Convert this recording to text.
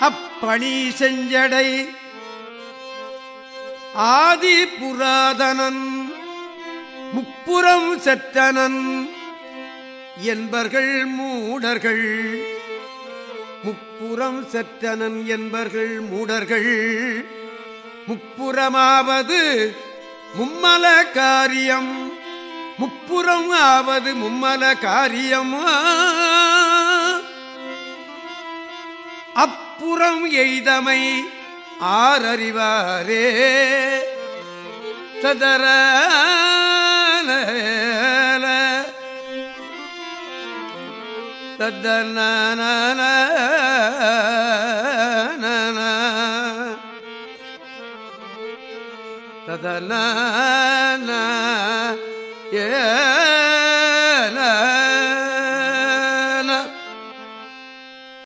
அப்பணி செஞ்சடை. ஆதி புராதனன் முப்புறம் செற்றனன் என்பர்கள் மூடர்கள். முப்புறம் செற்றனன் என்பர்கள் மூடர்கள். முப்புறமாவது மும்மல காரியம். முப்புறம் ஆவது மும்மல காரியம்? அப்புறம் எய்தமை ஆரறிவாரே சதர தத்தன ததன ஏ